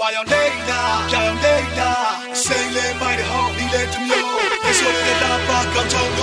ဝါရောင်နေတာကြောင်နေတာစိတ်လေးမိုက်တဲ့ဟောင်းဒီလေတမျိုးဒီဆိုတဲ့တာပါကောင်းချောင်း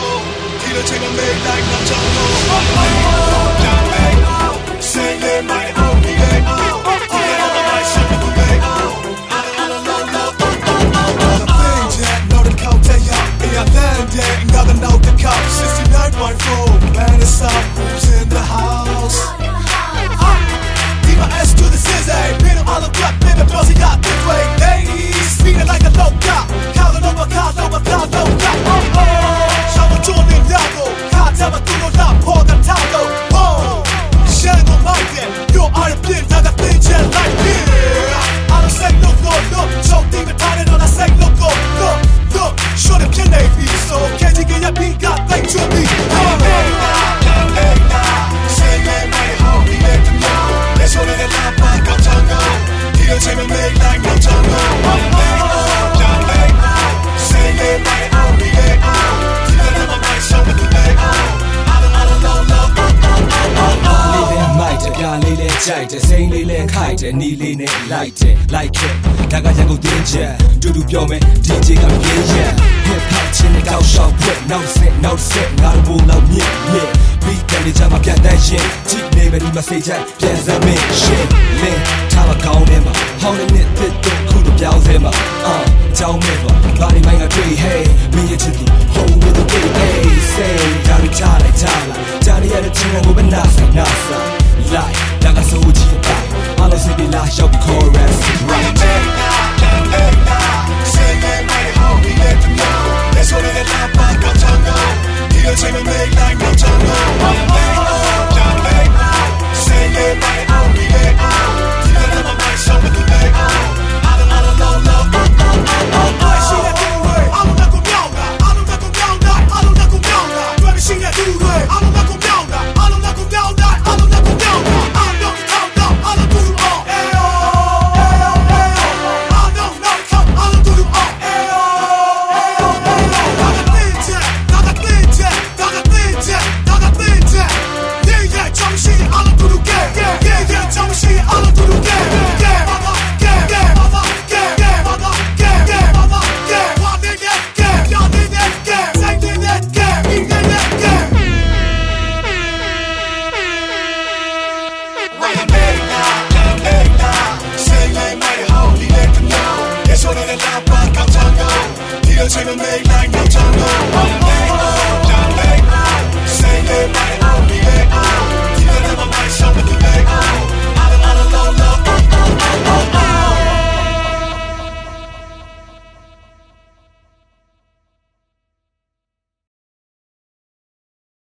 လေးလေးကြိုက်တယ်စိမ့်လေးလေးခိုက်တယ်နီလေးနဲ့လိုက်တယ်လိုက်ခဲ့ဒါကရန်ကုန်တင်းချက်တူတူပြောမယ် DJ ကပြင်းရက် hip hop ချင်းနဲ့ကောက်ရှောက်ဖွက်နောက်ဆက်နောက်ဆက်ငါတို့ဘူလောက်မြင့်မြင့် beat တယ်ကြမှာပြတ်တတ်ရင်ကြည့်နေပဲဒီမှာစိတ်ချပြန်စမ်းမင်းရှင်းလင်းထားမကောင်းတယ်မှာဟောင်းတဲ့နှစ်တစ်တစ်ခုလိုပြောင်းစဲမှာအာအကြောင်းမဲ့ပါဘာဒီမိုင်းကတွေ့ hey မင်းရဲ့ချစ်သူ hold with the way hey say ဒါရီချလိုက်ချလိုက်ဂျာရီရတဲ့ချင်းကိုပဲနာဆိုင်နာဆိုင် I got so much you got All this will be lost, you'll right. cold 나빠 깜짝아. 네가 지금 매일 날